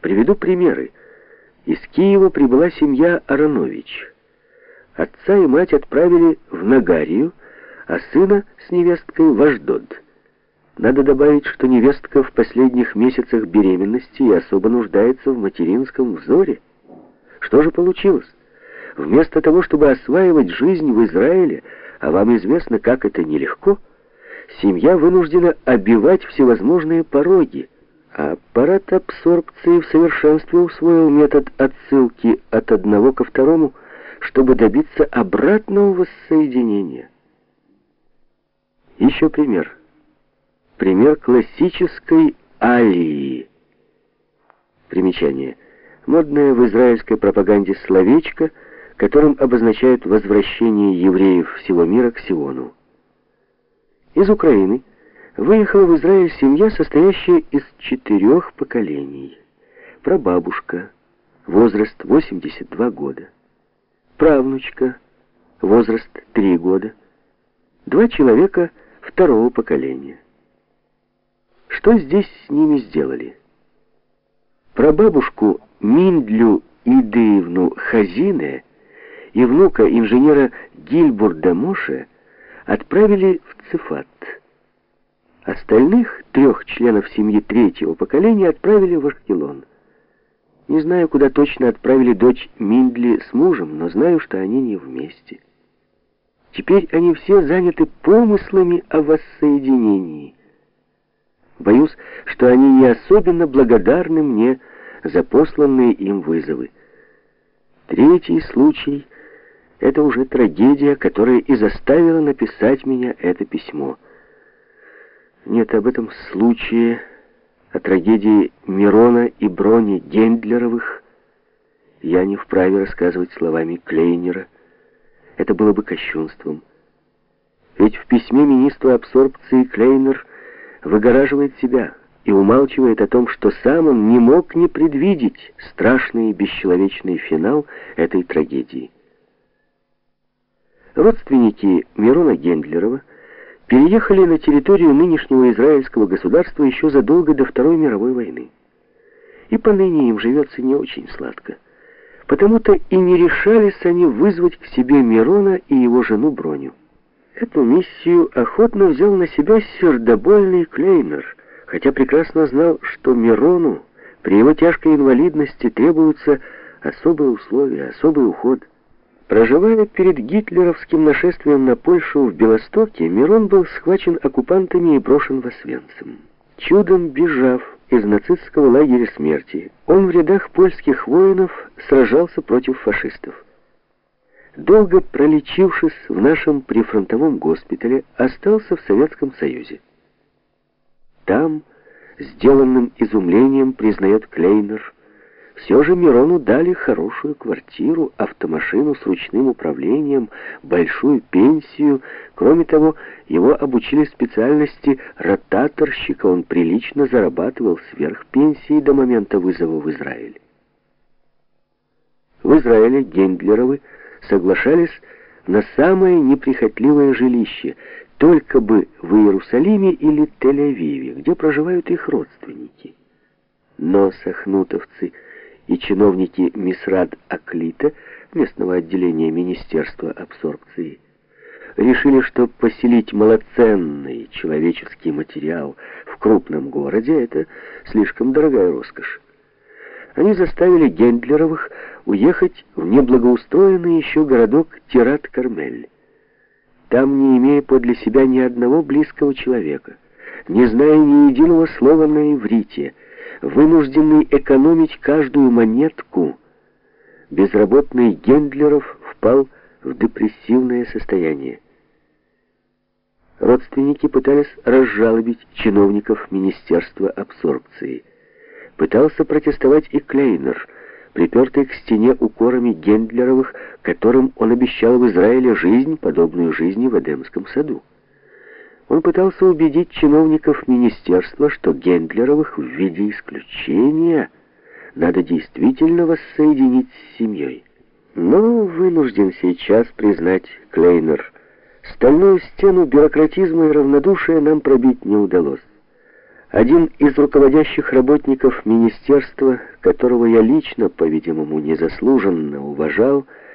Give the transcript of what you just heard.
Приведу примеры. Из Киева прибыла семья Аронович. Отца и мать отправили в Нагарию, а сына с невесткой в Аждод. Надо добавить, что невестка в последних месяцах беременности и особо нуждается в материнском взоре. Что же получилось? Вместо того, чтобы осваивать жизнь в Израиле, а вам известно, как это нелегко, семья вынуждена обивать всевозможные пороги, аппарат абсорбции в совершенстве усвоил метод отсылки от одного ко второму, чтобы добиться обратного воссоединения. Еще пример. Пример классической алии. Примечание. Модное в израильской пропаганде словечко, которым обозначают возвращение евреев всего мира к Сиону. Из Украины выехала в Израиль семья, состоящая из четырех поколений. Прабабушка, возраст 82 года. Правнучка, возраст 3 года. Два человека второго поколения. Что здесь с ними сделали? Прабабушку Миндлю Идеевну Хазине и внука инженера Гильбурда Моше отправили в Цифат. Остальных трех членов семьи третьего поколения отправили в Ашкелон. Не знаю, куда точно отправили дочь Миндли с мужем, но знаю, что они не вместе. Теперь они все заняты помыслами о воссоединении. Боюсь, что они не особенно благодарны мне за посланные им вызовы. Третий случай — это уже трагедия, которая и заставила написать меня это письмо — нет, об этом случае, о трагедии Мирона и Брони Гендлеровых я не вправе рассказывать словами Клейнера. Это было бы кощунством. Ведь в письме министру абсорбции Клейнер выгораживает себя и умалчивает о том, что сам он не мог не предвидеть страшный и бесчеловечный финал этой трагедии. Родственники Мирона Гендлерова переехали на территорию нынешнего израильского государства еще задолго до Второй мировой войны. И поныне им живется не очень сладко. Потому-то и не решались они вызвать к себе Мирона и его жену Броню. Эту миссию охотно взял на себя сердобольный Клейнер, хотя прекрасно знал, что Мирону при его тяжкой инвалидности требуются особые условия, особый уход – Проживая перед гитлеровским нашествием на Польшу в Белостоке, Мирон был схвачен оккупантами и брошен в Освенцим. Чудом бежав из нацистского лагеря смерти, он в рядах польских воинов сражался против фашистов. Долго пролечившись в нашем прифронтовом госпитале, остался в Советском Союзе. Там, сделанным изумлением, признает Клейнер, все же Мирону дали хорошую квартиру, автомашину с ручным управлением, большую пенсию. Кроме того, его обучили специальности ротаторщика. Он прилично зарабатывал сверх пенсии до момента вызова в Израиль. В Израиле Гендлеровы соглашались на самое неприхотливое жилище, только бы в Иерусалиме или Тель-Авиве, где проживают их родственники. Но сахнутовцы – и чиновники Мисрад Аклита, местного отделения Министерства абсорбции, решили, что поселить малоценный человеческий материал в крупном городе – это слишком дорогая роскошь. Они заставили Гендлеровых уехать в неблагоустроенный еще городок Тират-Кармель. Там, не имея подле себя ни одного близкого человека, не зная ни единого слова на иврите – вынужденный экономить каждую монетку, безработный Гендлеров впал в депрессивное состояние. Родственники пытались разжалобить чиновников Министерства абсорбции. Пытался протестовать и Клейнер, припертый к стене укорами Гендлеровых, которым он обещал в Израиле жизнь, подобную жизни в Эдемском саду. Он пытался убедить чиновников министерства, что Гендлеровых в виде исключения надо действительно воссоединить с семьей. Но вынужден сейчас признать Клейнер, стальную стену бюрократизма и равнодушия нам пробить не удалось. Один из руководящих работников министерства, которого я лично, по-видимому, незаслуженно уважал,